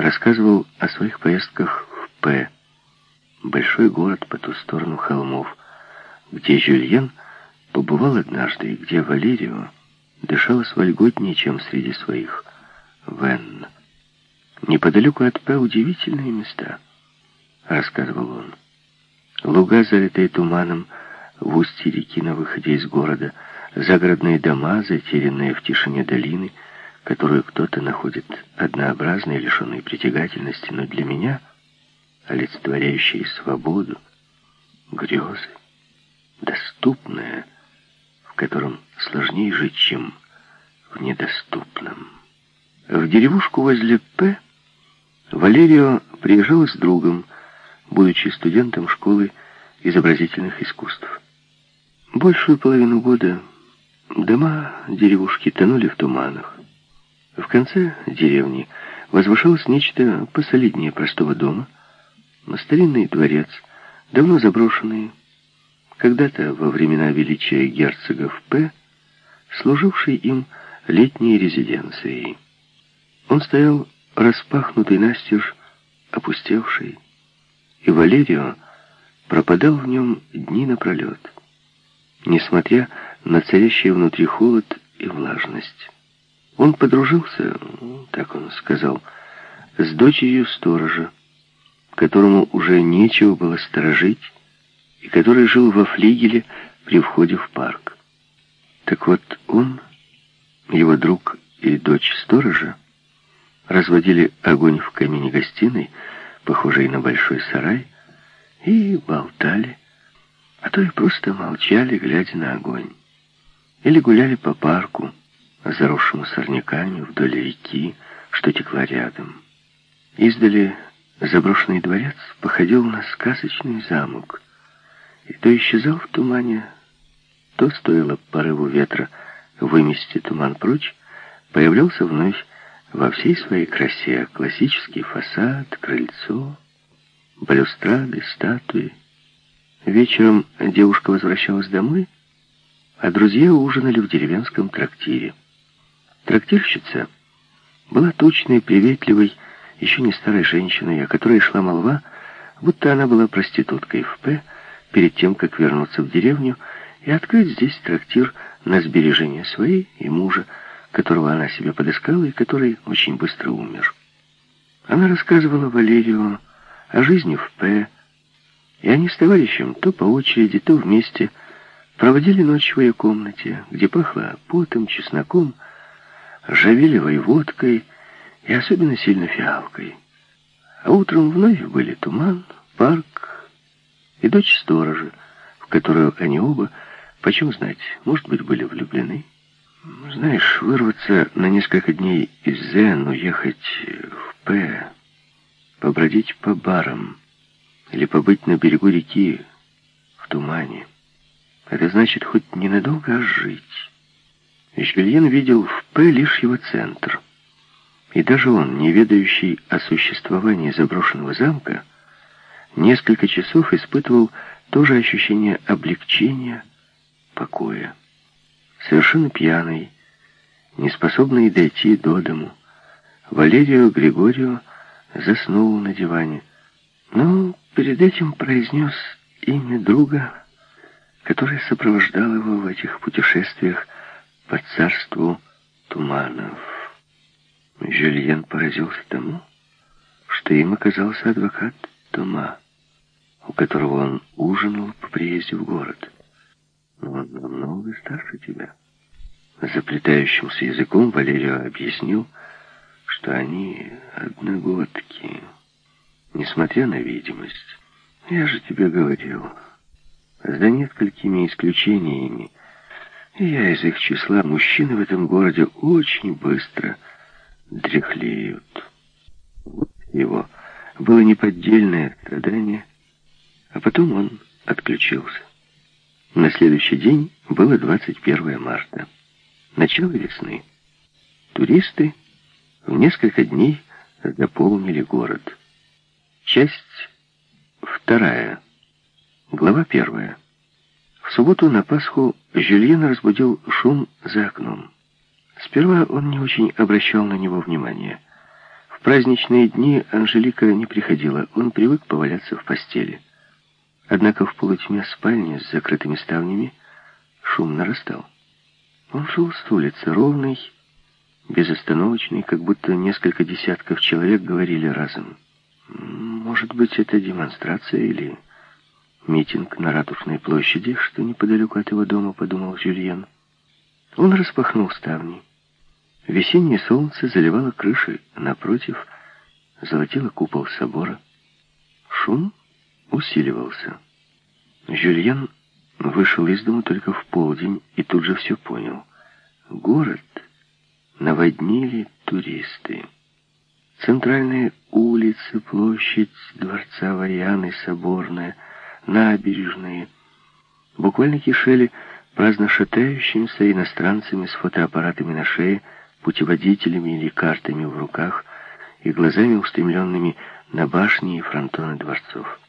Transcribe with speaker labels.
Speaker 1: рассказывал о своих поездках в П, большой город по ту сторону холмов, где Жюльен побывал однажды и где Валерио дышалось вольготнее, чем среди своих Вен. Неподалеку от П удивительные места, рассказывал он. Луга, залитые туманом, в устье реки на выходе из города, загородные дома, затерянные в тишине долины, которую кто-то находит однообразной, лишенной притягательности, но для меня олицетворяющие свободу, грезы, доступное, в котором сложнее жить, чем в недоступном. В деревушку возле П Валерио приезжал с другом, будучи студентом школы изобразительных искусств. Большую половину года дома деревушки тонули в туманах. В конце деревни возвышалось нечто посолиднее простого дома, старинный дворец, давно заброшенный, когда-то во времена величия герцогов П, служивший им летней резиденцией. Он стоял распахнутый настежь, опустевший, и Валерио пропадал в нем дни напролет, несмотря на царящий внутри холод и влажность. Он подружился, так он сказал, с дочерью сторожа, которому уже нечего было сторожить, и который жил во флигеле при входе в парк. Так вот он, его друг и дочь сторожа, разводили огонь в камине гостиной, похожей на большой сарай, и болтали, а то и просто молчали, глядя на огонь. Или гуляли по парку, заросшему сорняками вдоль реки, что текла рядом. Издали заброшенный дворец походил на сказочный замок, и то исчезал в тумане, то стоило порыву ветра вымести туман прочь, появлялся вновь во всей своей красе классический фасад, крыльцо, балюстрады, статуи. Вечером девушка возвращалась домой, а друзья ужинали в деревенском трактире. Трактирщица была тучной, приветливой, еще не старой женщиной, о которой шла молва, будто она была проституткой в П, перед тем, как вернуться в деревню и открыть здесь трактир на сбережение своей и мужа, которого она себе подыскала и который очень быстро умер. Она рассказывала Валерию о жизни в П, и они с товарищем то по очереди, то вместе проводили ночь в ее комнате, где пахло потом, чесноком, ржавелевой водкой и особенно сильно фиалкой. А утром вновь были туман, парк и дочь сторожа, в которую они оба, почем знать, может быть, были влюблены. Знаешь, вырваться на несколько дней из Зен, уехать в П, побродить по барам или побыть на берегу реки в тумане. Это значит хоть ненадолго, а жить. Жюльен видел в П лишь его центр. И даже он, не ведающий о существовании заброшенного замка, несколько часов испытывал то же ощущение облегчения, покоя совершенно пьяный, неспособный дойти до дому. Валерию Григорию заснул на диване, но перед этим произнес имя друга, который сопровождал его в этих путешествиях по царству туманов. Жюльен поразился тому, что им оказался адвокат Тома, у которого он ужинал по приезде в город но он намного старше тебя. Заплетающимся языком Валерио объяснил, что они одногодки, несмотря на видимость. Я же тебе говорил, за несколькими исключениями, я из их числа, мужчины в этом городе очень быстро дряхлеют. Его было неподдельное страдание, а потом он отключился. На следующий день было 21 марта. Начало весны. Туристы в несколько дней заполнили город. Часть вторая. Глава первая. В субботу на Пасху Жюльен разбудил шум за окном. Сперва он не очень обращал на него внимания. В праздничные дни Анжелика не приходила, он привык поваляться в постели. Однако в полутьме спальни с закрытыми ставнями шум нарастал. Он шел с улицы, ровный, безостановочный, как будто несколько десятков человек говорили разом. Может быть, это демонстрация или митинг на Ратушной площади, что неподалеку от его дома, подумал Жюльен. Он распахнул ставни. Весеннее солнце заливало крыши, напротив золотило купол собора. Шум усиливался. Жюльен вышел из дома только в полдень и тут же все понял. Город наводнили туристы. Центральные улицы, площадь Дворца Ваяны, Соборная, набережные буквально кишели праздно шатающимися иностранцами с фотоаппаратами на шее, путеводителями или картами в руках и глазами устремленными на башни и фронтоны дворцов.